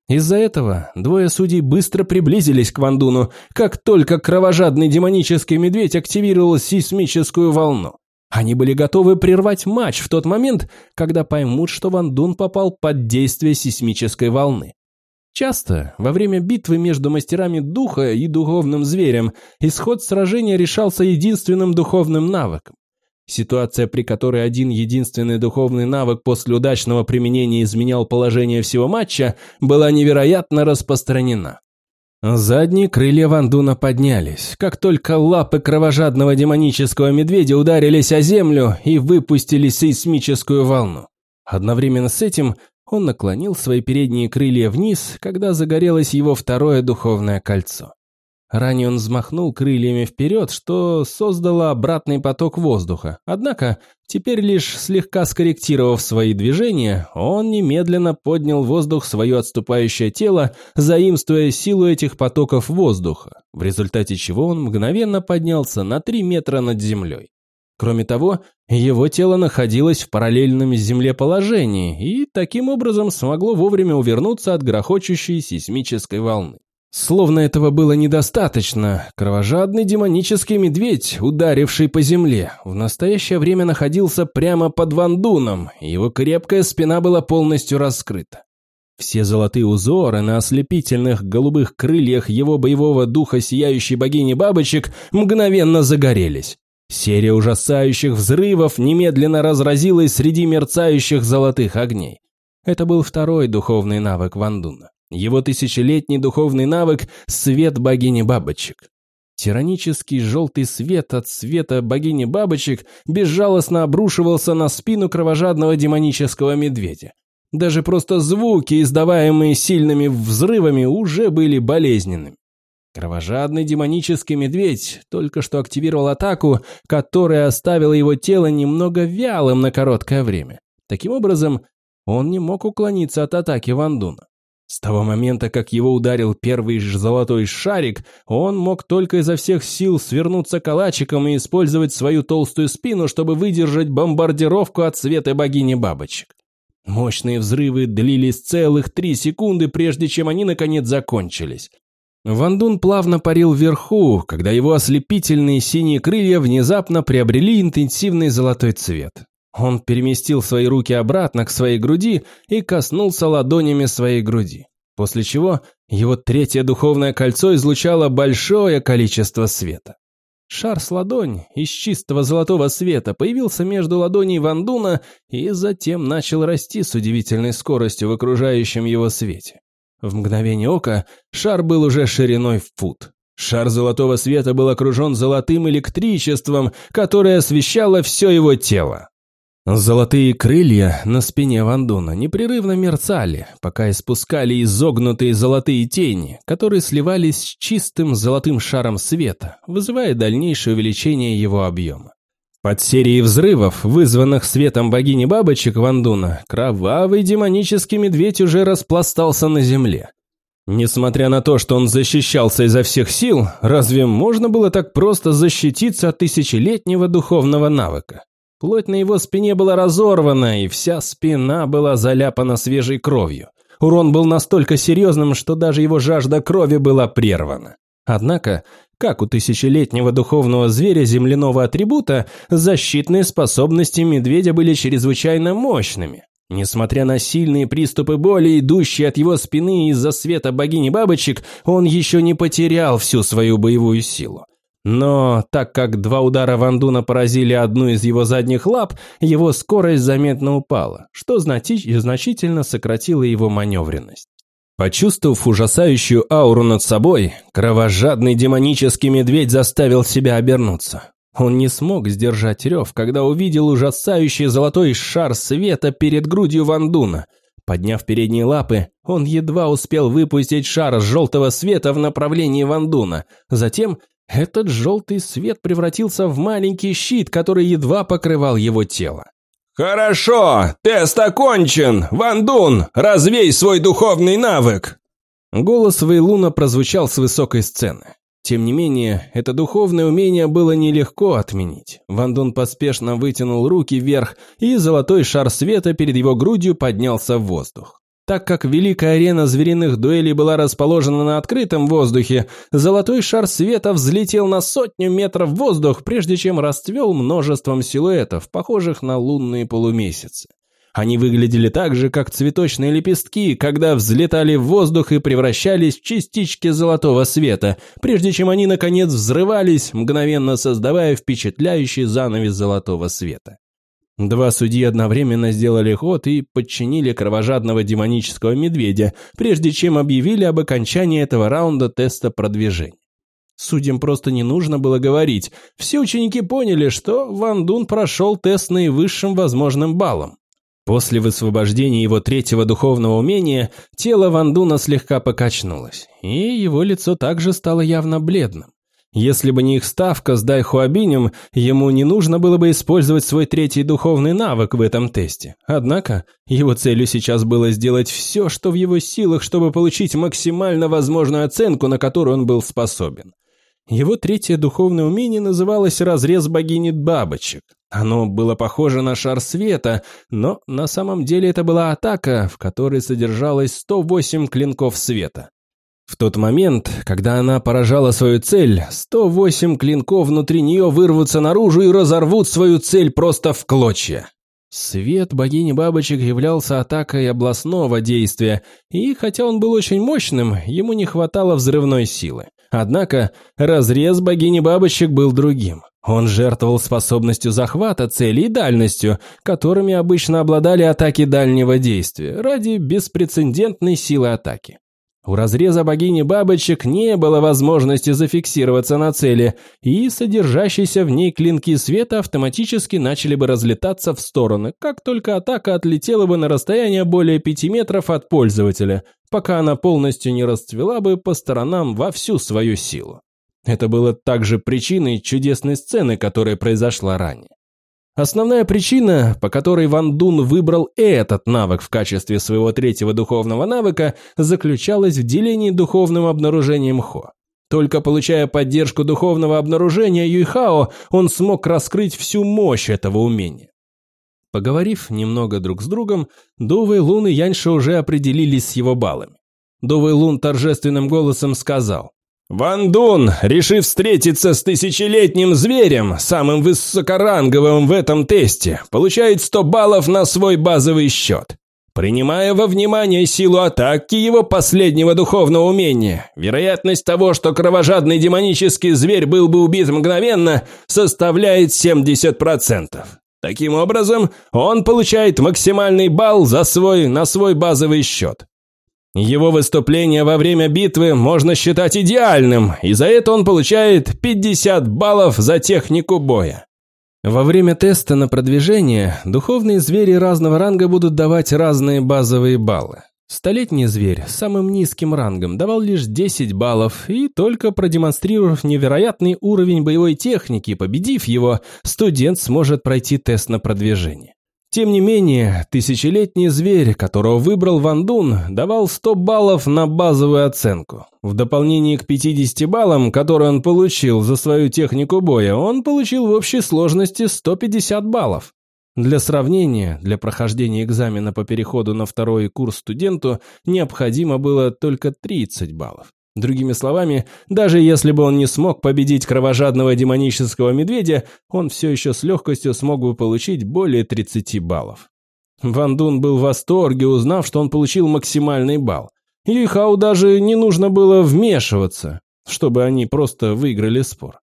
Из-за этого двое судей быстро приблизились к Вандуну, как только кровожадный демонический медведь активировал сейсмическую волну. Они были готовы прервать матч в тот момент, когда поймут, что Ван Дун попал под действие сейсмической волны. Часто, во время битвы между мастерами духа и духовным зверем, исход сражения решался единственным духовным навыком. Ситуация, при которой один единственный духовный навык после удачного применения изменял положение всего матча, была невероятно распространена. Задние крылья Вандуна поднялись, как только лапы кровожадного демонического медведя ударились о землю и выпустили сейсмическую волну. Одновременно с этим он наклонил свои передние крылья вниз, когда загорелось его второе духовное кольцо. Ранее он взмахнул крыльями вперед, что создало обратный поток воздуха. Однако, теперь лишь слегка скорректировав свои движения, он немедленно поднял воздух свое отступающее тело, заимствуя силу этих потоков воздуха, в результате чего он мгновенно поднялся на 3 метра над землей. Кроме того, его тело находилось в параллельном Земле положении и таким образом смогло вовремя увернуться от грохочущей сейсмической волны. Словно этого было недостаточно, кровожадный демонический медведь, ударивший по земле, в настоящее время находился прямо под вандуном, и его крепкая спина была полностью раскрыта. Все золотые узоры на ослепительных голубых крыльях его боевого духа сияющей богини бабочек мгновенно загорелись. Серия ужасающих взрывов немедленно разразилась среди мерцающих золотых огней. Это был второй духовный навык Вандуна. Его тысячелетний духовный навык – свет богини бабочек. Тиранический желтый свет от света богини бабочек безжалостно обрушивался на спину кровожадного демонического медведя. Даже просто звуки, издаваемые сильными взрывами, уже были болезненными. Кровожадный демонический медведь только что активировал атаку, которая оставила его тело немного вялым на короткое время. Таким образом, он не мог уклониться от атаки Вандуна. С того момента, как его ударил первый золотой шарик, он мог только изо всех сил свернуться калачиком и использовать свою толстую спину, чтобы выдержать бомбардировку от света богини бабочек. Мощные взрывы длились целых три секунды, прежде чем они наконец закончились. Вандун плавно парил вверху, когда его ослепительные синие крылья внезапно приобрели интенсивный золотой цвет. Он переместил свои руки обратно к своей груди и коснулся ладонями своей груди, после чего его третье духовное кольцо излучало большое количество света. Шар с ладонь из чистого золотого света появился между ладоней Вандуна и затем начал расти с удивительной скоростью в окружающем его свете. В мгновение ока шар был уже шириной в фут. Шар золотого света был окружен золотым электричеством, которое освещало все его тело. Золотые крылья на спине Вандуна непрерывно мерцали, пока испускали изогнутые золотые тени, которые сливались с чистым золотым шаром света, вызывая дальнейшее увеличение его объема. Под серией взрывов, вызванных светом богини бабочек Вандуна, кровавый демонический медведь уже распластался на земле. Несмотря на то, что он защищался изо всех сил, разве можно было так просто защититься от тысячелетнего духовного навыка? Плоть на его спине была разорвана, и вся спина была заляпана свежей кровью. Урон был настолько серьезным, что даже его жажда крови была прервана. Однако, как у тысячелетнего духовного зверя земляного атрибута, защитные способности медведя были чрезвычайно мощными. Несмотря на сильные приступы боли, идущие от его спины из-за света богини бабочек, он еще не потерял всю свою боевую силу. Но так как два удара Вандуна поразили одну из его задних лап, его скорость заметно упала, что значительно сократило его маневренность. Почувствовав ужасающую ауру над собой, кровожадный демонический медведь заставил себя обернуться. Он не смог сдержать рев, когда увидел ужасающий золотой шар света перед грудью Вандуна. Подняв передние лапы, он едва успел выпустить шар желтого света в направлении Вандуна. Затем этот желтый свет превратился в маленький щит, который едва покрывал его тело. «Хорошо, тест окончен! Вандун, развей свой духовный навык!» Голос Вейлуна прозвучал с высокой сцены. Тем не менее, это духовное умение было нелегко отменить. Вандун поспешно вытянул руки вверх, и золотой шар света перед его грудью поднялся в воздух. Так как великая арена звериных дуэлей была расположена на открытом воздухе, золотой шар света взлетел на сотню метров в воздух, прежде чем расцвел множеством силуэтов, похожих на лунные полумесяцы. Они выглядели так же, как цветочные лепестки, когда взлетали в воздух и превращались в частички золотого света, прежде чем они, наконец, взрывались, мгновенно создавая впечатляющий занавес золотого света. Два судьи одновременно сделали ход и подчинили кровожадного демонического медведя, прежде чем объявили об окончании этого раунда теста продвижения. Судьям просто не нужно было говорить. Все ученики поняли, что Ван Дун прошел тест наивысшим возможным баллом. После высвобождения его третьего духовного умения, тело Ван Дуна слегка покачнулось, и его лицо также стало явно бледным. Если бы не их ставка с Дайхуабинем, ему не нужно было бы использовать свой третий духовный навык в этом тесте. Однако, его целью сейчас было сделать все, что в его силах, чтобы получить максимально возможную оценку, на которую он был способен. Его третье духовное умение называлось «Разрез богини бабочек». Оно было похоже на шар света, но на самом деле это была атака, в которой содержалось 108 клинков света. В тот момент, когда она поражала свою цель, 108 клинков внутри нее вырвутся наружу и разорвут свою цель просто в клочья. Свет богини бабочек являлся атакой областного действия, и хотя он был очень мощным, ему не хватало взрывной силы. Однако разрез богини бабочек был другим. Он жертвовал способностью захвата цели и дальностью, которыми обычно обладали атаки дальнего действия, ради беспрецедентной силы атаки. У разреза богини бабочек не было возможности зафиксироваться на цели, и содержащиеся в ней клинки света автоматически начали бы разлетаться в стороны, как только атака отлетела бы на расстояние более 5 метров от пользователя, пока она полностью не расцвела бы по сторонам во всю свою силу. Это было также причиной чудесной сцены, которая произошла ранее. Основная причина, по которой Ван Дун выбрал этот навык в качестве своего третьего духовного навыка, заключалась в делении духовным обнаружением Хо. Только получая поддержку духовного обнаружения Юйхао, он смог раскрыть всю мощь этого умения. Поговорив немного друг с другом, Дувэй Лун и Яньша уже определились с его баллами. Дувэй Лун торжественным голосом сказал, Ван Дун, решив встретиться с тысячелетним зверем, самым высокоранговым в этом тесте, получает 100 баллов на свой базовый счет. Принимая во внимание силу атаки его последнего духовного умения, вероятность того, что кровожадный демонический зверь был бы убит мгновенно, составляет 70%. Таким образом, он получает максимальный балл за свой, на свой базовый счет. Его выступление во время битвы можно считать идеальным, и за это он получает 50 баллов за технику боя. Во время теста на продвижение духовные звери разного ранга будут давать разные базовые баллы. Столетний зверь с самым низким рангом давал лишь 10 баллов, и только продемонстрировав невероятный уровень боевой техники, победив его, студент сможет пройти тест на продвижение. Тем не менее, тысячелетний зверь, которого выбрал Ван Дун, давал 100 баллов на базовую оценку. В дополнение к 50 баллам, которые он получил за свою технику боя, он получил в общей сложности 150 баллов. Для сравнения, для прохождения экзамена по переходу на второй курс студенту необходимо было только 30 баллов. Другими словами, даже если бы он не смог победить кровожадного демонического медведя, он все еще с легкостью смог бы получить более 30 баллов. Ван Дун был в восторге, узнав, что он получил максимальный балл. Юйхау даже не нужно было вмешиваться, чтобы они просто выиграли спор.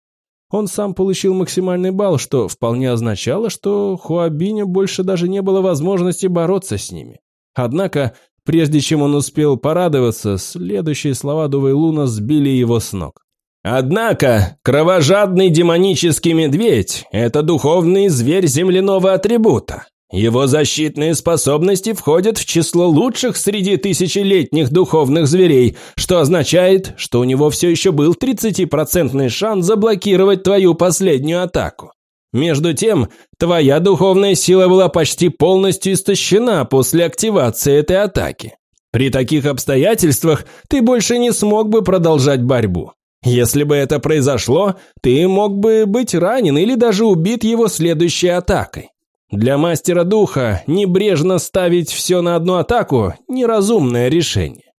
Он сам получил максимальный балл, что вполне означало, что Хуабине больше даже не было возможности бороться с ними. Однако Прежде чем он успел порадоваться, следующие слова Дувей Луна сбили его с ног. Однако, кровожадный демонический медведь – это духовный зверь земляного атрибута. Его защитные способности входят в число лучших среди тысячелетних духовных зверей, что означает, что у него все еще был 30% шанс заблокировать твою последнюю атаку. Между тем, твоя духовная сила была почти полностью истощена после активации этой атаки. При таких обстоятельствах ты больше не смог бы продолжать борьбу. Если бы это произошло, ты мог бы быть ранен или даже убит его следующей атакой. Для мастера духа небрежно ставить все на одну атаку – неразумное решение.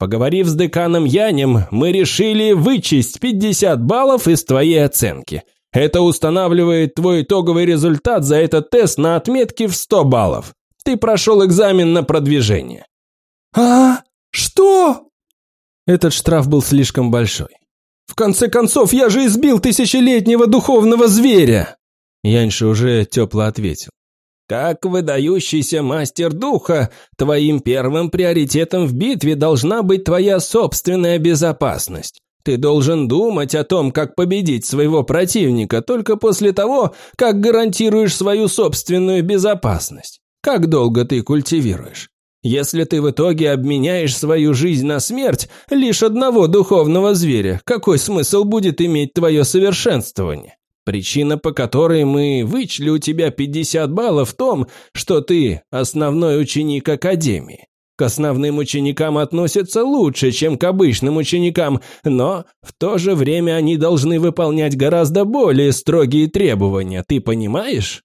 Поговорив с деканом Янем, мы решили вычесть 50 баллов из твоей оценки – это устанавливает твой итоговый результат за этот тест на отметке в 100 баллов. Ты прошел экзамен на продвижение. А? Что? Этот штраф был слишком большой. В конце концов, я же избил тысячелетнего духовного зверя. Яньша уже тепло ответил. Как выдающийся мастер духа, твоим первым приоритетом в битве должна быть твоя собственная безопасность. Ты должен думать о том, как победить своего противника только после того, как гарантируешь свою собственную безопасность. Как долго ты культивируешь? Если ты в итоге обменяешь свою жизнь на смерть лишь одного духовного зверя, какой смысл будет иметь твое совершенствование? Причина, по которой мы вычли у тебя 50 баллов в том, что ты основной ученик Академии. К основным ученикам относятся лучше, чем к обычным ученикам, но в то же время они должны выполнять гораздо более строгие требования, ты понимаешь?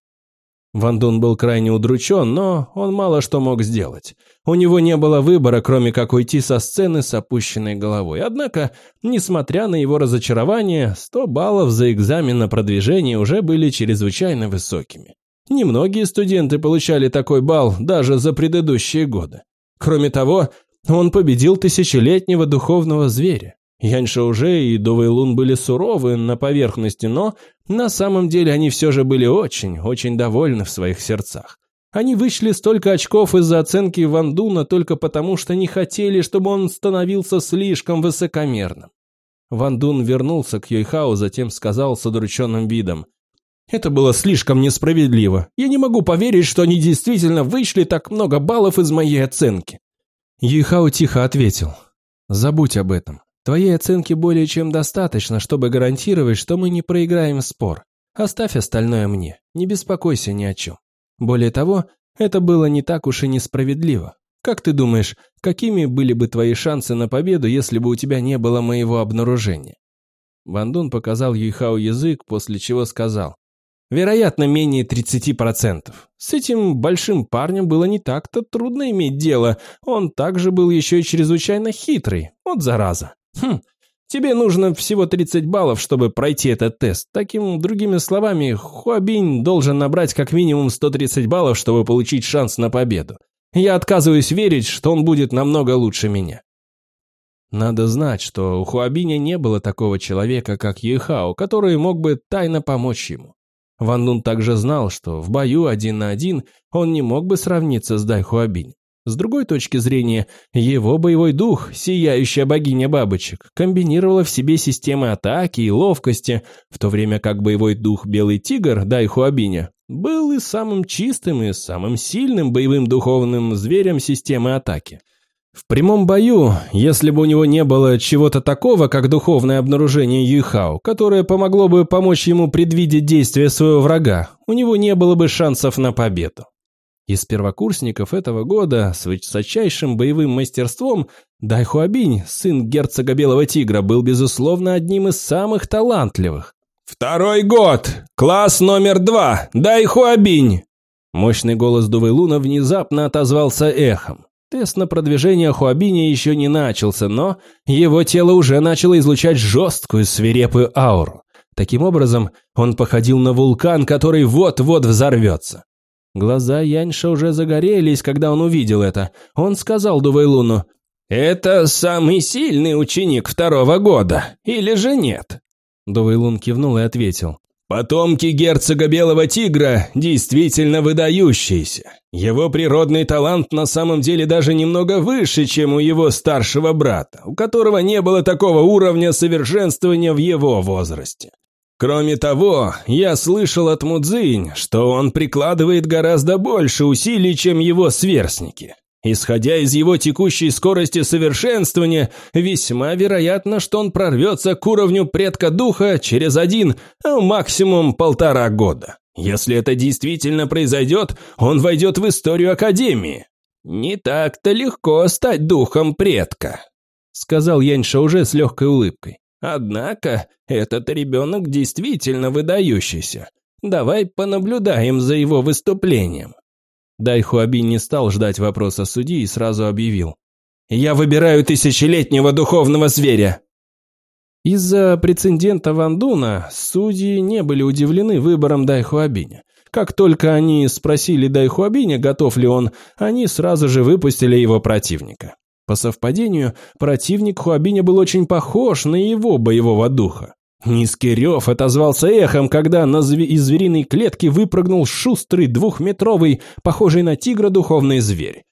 Ван Дун был крайне удручен, но он мало что мог сделать. У него не было выбора, кроме как уйти со сцены с опущенной головой. Однако, несмотря на его разочарование, 100 баллов за экзамен на продвижение уже были чрезвычайно высокими. Немногие студенты получали такой балл даже за предыдущие годы. Кроме того, он победил тысячелетнего духовного зверя. Яньша уже и Довейлун были суровы на поверхности, но на самом деле они все же были очень, очень довольны в своих сердцах. Они вышли столько очков из-за оценки Вандуна только потому, что не хотели, чтобы он становился слишком высокомерным. Вандун вернулся к Йойхау, затем сказал с удрученным видом. «Это было слишком несправедливо. Я не могу поверить, что они действительно вышли так много баллов из моей оценки». Йойхау тихо ответил. «Забудь об этом. Твоей оценки более чем достаточно, чтобы гарантировать, что мы не проиграем спор. Оставь остальное мне, не беспокойся ни о чем. Более того, это было не так уж и несправедливо. Как ты думаешь, какими были бы твои шансы на победу, если бы у тебя не было моего обнаружения?» Ван Дун показал Юйхао язык, после чего сказал. Вероятно, менее 30%. С этим большим парнем было не так-то трудно иметь дело. Он также был еще и чрезвычайно хитрый. Вот зараза. Хм, тебе нужно всего 30 баллов, чтобы пройти этот тест. Таким другими словами, Хуабинь должен набрать как минимум 130 баллов, чтобы получить шанс на победу. Я отказываюсь верить, что он будет намного лучше меня. Надо знать, что у Хуабиня не было такого человека, как Ехао, который мог бы тайно помочь ему. Ван Дун также знал, что в бою один на один он не мог бы сравниться с Дай Хуабинь. С другой точки зрения, его боевой дух, сияющая богиня бабочек, комбинировала в себе системы атаки и ловкости, в то время как боевой дух Белый Тигр, Дай Хуабиня, был и самым чистым, и самым сильным боевым духовным зверем системы атаки. В прямом бою, если бы у него не было чего-то такого, как духовное обнаружение Юйхао, которое помогло бы помочь ему предвидеть действия своего врага, у него не было бы шансов на победу. Из первокурсников этого года с высочайшим боевым мастерством Дай Хуабинь, сын герцога Белого Тигра, был, безусловно, одним из самых талантливых. «Второй год! Класс номер два! Дай Хуабинь!» Мощный голос Дувейлуна внезапно отозвался эхом. Тест на продвижение Хуабиня еще не начался, но его тело уже начало излучать жесткую свирепую ауру. Таким образом, он походил на вулкан, который вот-вот взорвется. Глаза Яньша уже загорелись, когда он увидел это. Он сказал Дувейлуну, «Это самый сильный ученик второго года, или же нет?» Дувейлун кивнул и ответил, Потомки герцога Белого Тигра действительно выдающиеся. Его природный талант на самом деле даже немного выше, чем у его старшего брата, у которого не было такого уровня совершенствования в его возрасте. Кроме того, я слышал от Мудзинь, что он прикладывает гораздо больше усилий, чем его сверстники. Исходя из его текущей скорости совершенствования, весьма вероятно, что он прорвется к уровню предка духа через один, а максимум полтора года. Если это действительно произойдет, он войдет в историю Академии. Не так-то легко стать духом предка, сказал Яньша уже с легкой улыбкой. Однако, этот ребенок действительно выдающийся. Давай понаблюдаем за его выступлением. Дай Хуаби не стал ждать вопроса судьи и сразу объявил. «Я выбираю тысячелетнего духовного зверя!» Из-за прецедента Вандуна судьи не были удивлены выбором Дай Хуабиня. Как только они спросили Дай Хуабиня, готов ли он, они сразу же выпустили его противника. По совпадению, противник Хуабиня был очень похож на его боевого духа. Низкий рев отозвался эхом, когда на зв... из звериной клетки выпрыгнул шустрый двухметровый, похожий на тигра духовный зверь.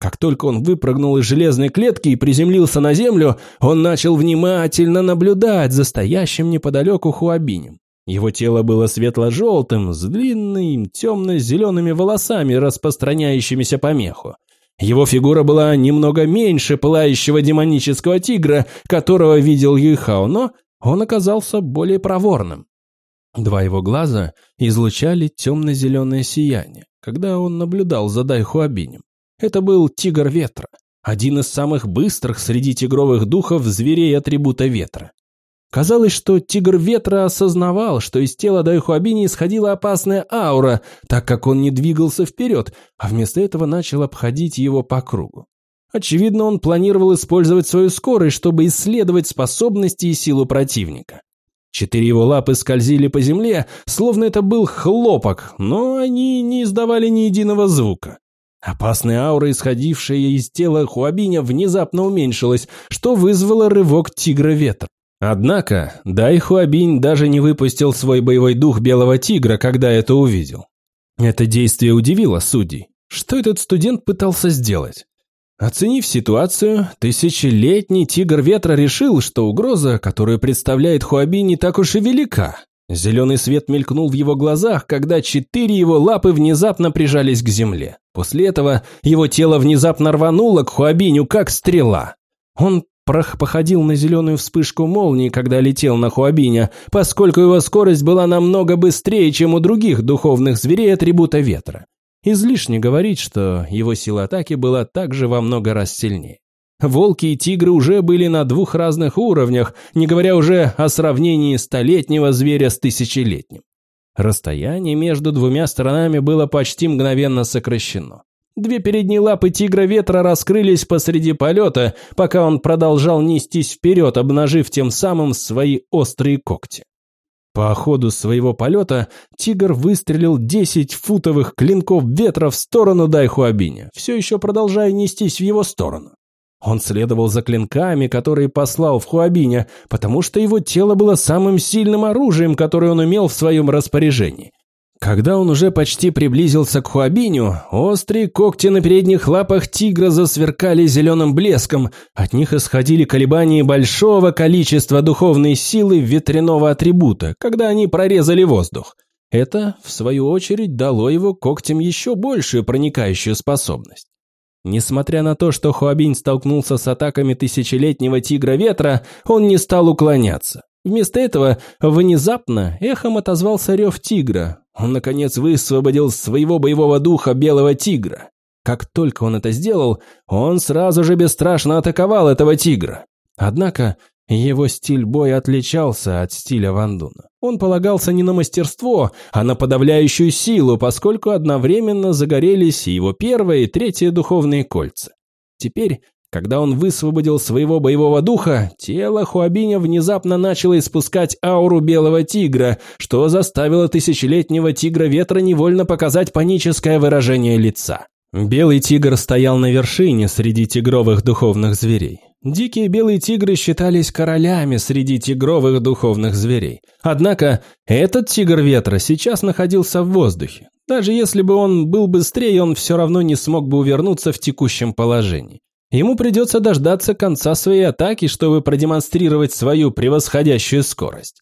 Как только он выпрыгнул из железной клетки и приземлился на землю, он начал внимательно наблюдать за стоящим неподалеку Хуабинем. Его тело было светло-желтым, с длинными темно-зелеными волосами, распространяющимися по меху. Его фигура была немного меньше пылающего демонического тигра, которого видел Юйхао, но он оказался более проворным. Два его глаза излучали темно-зеленое сияние, когда он наблюдал за Дайхуабинем. Это был тигр ветра. один из самых быстрых среди тигровых духов зверей атрибута ветра. Казалось, что тигр ветра осознавал, что из тела Дайхуабини исходила опасная аура, так как он не двигался вперед, а вместо этого начал обходить его по кругу. Очевидно, он планировал использовать свою скорость, чтобы исследовать способности и силу противника. Четыре его лапы скользили по земле, словно это был хлопок, но они не издавали ни единого звука. Опасная аура, исходившая из тела Хуабиня, внезапно уменьшилась, что вызвало рывок тигра ветра. Однако Дай Хуабинь даже не выпустил свой боевой дух белого тигра, когда это увидел. Это действие удивило судей. Что этот студент пытался сделать? Оценив ситуацию, тысячелетний тигр ветра решил, что угроза, которую представляет Хуаби, не так уж и велика. Зеленый свет мелькнул в его глазах, когда четыре его лапы внезапно прижались к земле. После этого его тело внезапно рвануло к Хуабиню, как стрела. Он походил на зеленую вспышку молнии, когда летел на Хуабиня, поскольку его скорость была намного быстрее, чем у других духовных зверей атрибута ветра. Излишне говорить, что его сила атаки была также во много раз сильнее. Волки и тигры уже были на двух разных уровнях, не говоря уже о сравнении столетнего зверя с тысячелетним. Расстояние между двумя сторонами было почти мгновенно сокращено. Две передние лапы тигра ветра раскрылись посреди полета, пока он продолжал нестись вперед, обнажив тем самым свои острые когти. По ходу своего полета тигр выстрелил 10 футовых клинков ветра в сторону Дайхуабиня, все еще продолжая нестись в его сторону. Он следовал за клинками, которые послал в Хуабиня, потому что его тело было самым сильным оружием, которое он имел в своем распоряжении. Когда он уже почти приблизился к Хуабиню, острые когти на передних лапах тигра засверкали зеленым блеском, от них исходили колебания большого количества духовной силы ветряного атрибута, когда они прорезали воздух. Это, в свою очередь, дало его когтям еще большую проникающую способность. Несмотря на то, что Хуабинь столкнулся с атаками тысячелетнего тигра ветра, он не стал уклоняться. Вместо этого внезапно эхом отозвался рев тигра, он, наконец, высвободил своего боевого духа белого тигра. Как только он это сделал, он сразу же бесстрашно атаковал этого тигра. Однако его стиль боя отличался от стиля Вандуна. Он полагался не на мастерство, а на подавляющую силу, поскольку одновременно загорелись его первые и третье духовные кольца. Теперь когда он высвободил своего боевого духа, тело Хуабиня внезапно начало испускать ауру белого тигра, что заставило тысячелетнего тигра ветра невольно показать паническое выражение лица. Белый тигр стоял на вершине среди тигровых духовных зверей. Дикие белые тигры считались королями среди тигровых духовных зверей. Однако этот тигр ветра сейчас находился в воздухе. Даже если бы он был быстрее, он все равно не смог бы увернуться в текущем положении. Ему придется дождаться конца своей атаки, чтобы продемонстрировать свою превосходящую скорость.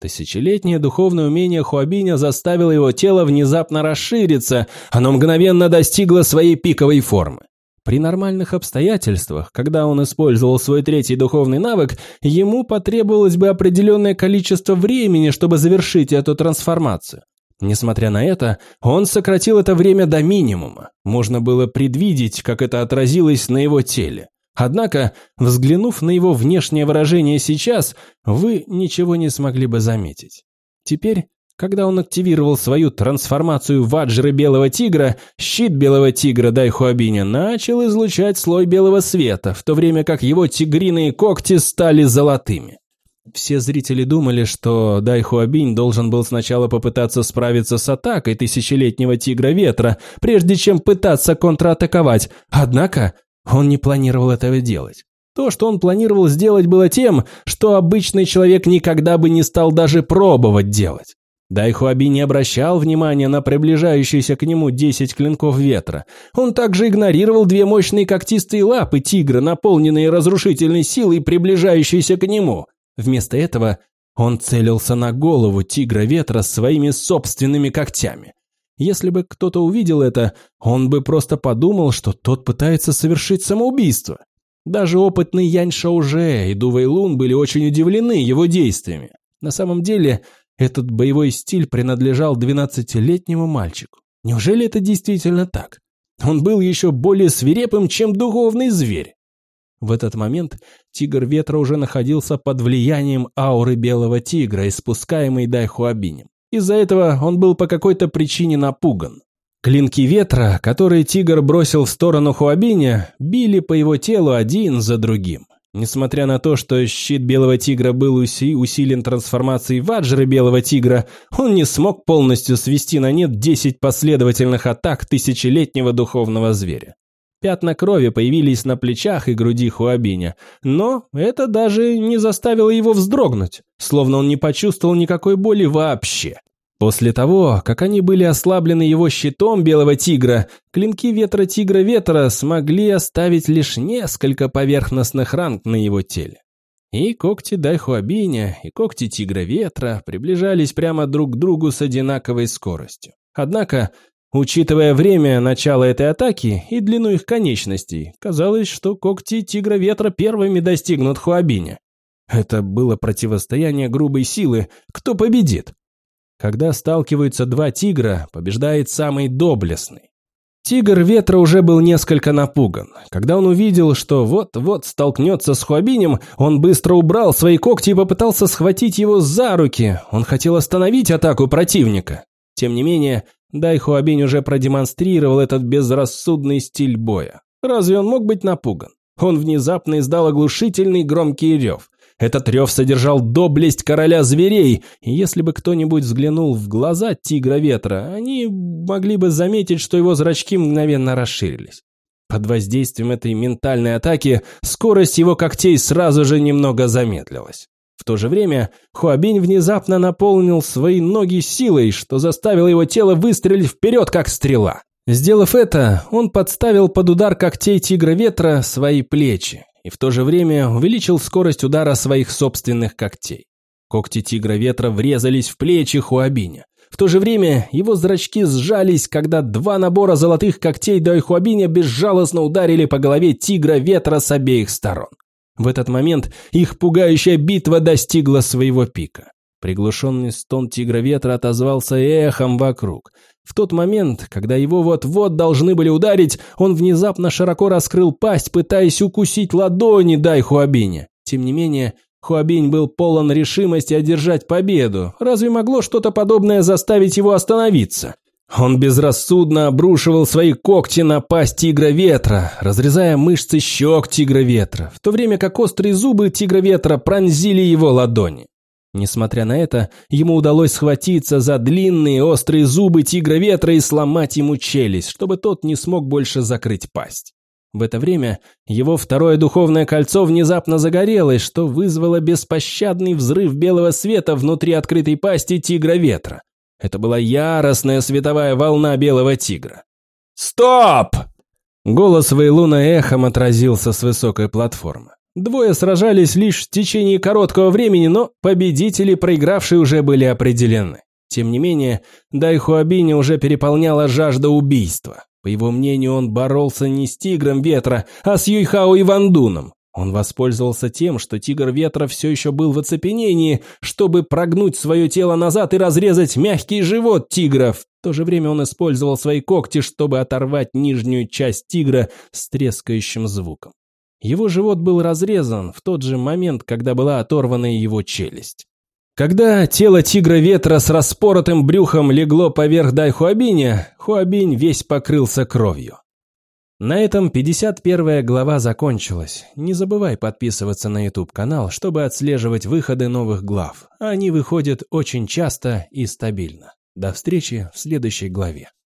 Тысячелетнее духовное умение Хуабиня заставило его тело внезапно расшириться, оно мгновенно достигло своей пиковой формы. При нормальных обстоятельствах, когда он использовал свой третий духовный навык, ему потребовалось бы определенное количество времени, чтобы завершить эту трансформацию. Несмотря на это, он сократил это время до минимума. Можно было предвидеть, как это отразилось на его теле. Однако, взглянув на его внешнее выражение сейчас, вы ничего не смогли бы заметить. Теперь, когда он активировал свою трансформацию в аджры белого тигра, щит белого тигра Дайхуабиня начал излучать слой белого света, в то время как его тигриные когти стали золотыми. Все зрители думали, что Дай Хуабинь должен был сначала попытаться справиться с атакой тысячелетнего тигра ветра, прежде чем пытаться контратаковать, однако он не планировал этого делать. То, что он планировал сделать, было тем, что обычный человек никогда бы не стал даже пробовать делать. Дайхуаби не обращал внимания на приближающиеся к нему десять клинков ветра. Он также игнорировал две мощные когтистые лапы тигра, наполненные разрушительной силой, приближающейся к нему. Вместо этого он целился на голову тигра ветра своими собственными когтями. Если бы кто-то увидел это, он бы просто подумал, что тот пытается совершить самоубийство. Даже опытный Янь Шауже и Ду Вэйлун были очень удивлены его действиями. На самом деле, этот боевой стиль принадлежал 12-летнему мальчику. Неужели это действительно так? Он был еще более свирепым, чем духовный зверь. В этот момент тигр ветра уже находился под влиянием ауры белого тигра, испускаемой Дайхуабинем. Из-за этого он был по какой-то причине напуган. Клинки ветра, которые тигр бросил в сторону Хуабиня, били по его телу один за другим. Несмотря на то, что щит Белого Тигра был уси усилен трансформацией Ваджры Белого Тигра, он не смог полностью свести на нет 10 последовательных атак тысячелетнего духовного зверя. Пятна крови появились на плечах и груди Хуабиня, но это даже не заставило его вздрогнуть, словно он не почувствовал никакой боли вообще. После того, как они были ослаблены его щитом белого тигра, клинки ветра тигра ветра смогли оставить лишь несколько поверхностных ран на его теле. И когти Дайхуабиня, и когти тигра ветра приближались прямо друг к другу с одинаковой скоростью. Однако, учитывая время начала этой атаки и длину их конечностей, казалось, что когти тигра ветра первыми достигнут Хуабиня. Это было противостояние грубой силы. Кто победит? Когда сталкиваются два тигра, побеждает самый доблестный. Тигр ветра уже был несколько напуган. Когда он увидел, что вот-вот столкнется с Хуабинем, он быстро убрал свои когти и попытался схватить его за руки. Он хотел остановить атаку противника. Тем не менее, Дай Хуабинь уже продемонстрировал этот безрассудный стиль боя. Разве он мог быть напуган? Он внезапно издал оглушительный громкий рев. Этот рев содержал доблесть короля зверей, и если бы кто-нибудь взглянул в глаза тигра ветра, они могли бы заметить, что его зрачки мгновенно расширились. Под воздействием этой ментальной атаки скорость его когтей сразу же немного замедлилась. В то же время Хуабинь внезапно наполнил свои ноги силой, что заставило его тело выстрелить вперед, как стрела. Сделав это, он подставил под удар когтей тигра ветра свои плечи, и в то же время увеличил скорость удара своих собственных когтей. Когти тигра ветра врезались в плечи Хуабиня. В то же время его зрачки сжались, когда два набора золотых когтей Дайхуабиня безжалостно ударили по голове тигра ветра с обеих сторон. В этот момент их пугающая битва достигла своего пика. Приглушенный стон тигра ветра отозвался эхом вокруг. В тот момент, когда его вот-вот должны были ударить, он внезапно широко раскрыл пасть, пытаясь укусить ладони Дай Хуабиня. Тем не менее, Хуабинь был полон решимости одержать победу. Разве могло что-то подобное заставить его остановиться? Он безрассудно обрушивал свои когти на пасть тигра ветра, разрезая мышцы щек тигра ветра, в то время как острые зубы тигра ветра пронзили его ладони. Несмотря на это, ему удалось схватиться за длинные острые зубы тигра ветра и сломать ему челюсть, чтобы тот не смог больше закрыть пасть. В это время его второе духовное кольцо внезапно загорелось, что вызвало беспощадный взрыв белого света внутри открытой пасти тигра ветра. Это была яростная световая волна белого тигра. «Стоп!» Голос Вейлуна эхом отразился с высокой платформы. Двое сражались лишь в течение короткого времени, но победители, проигравшие, уже были определены. Тем не менее, Дайхуабиня уже переполняла жажда убийства. По его мнению, он боролся не с Тигром Ветра, а с Юйхао и Вандуном. Он воспользовался тем, что Тигр Ветра все еще был в оцепенении, чтобы прогнуть свое тело назад и разрезать мягкий живот тигра. В то же время он использовал свои когти, чтобы оторвать нижнюю часть тигра с трескающим звуком. Его живот был разрезан в тот же момент, когда была оторвана его челюсть. Когда тело тигра ветра с распоротым брюхом легло поверх Дай Хуабиня, Хуабинь весь покрылся кровью. На этом 51 глава закончилась. Не забывай подписываться на YouTube-канал, чтобы отслеживать выходы новых глав. Они выходят очень часто и стабильно. До встречи в следующей главе.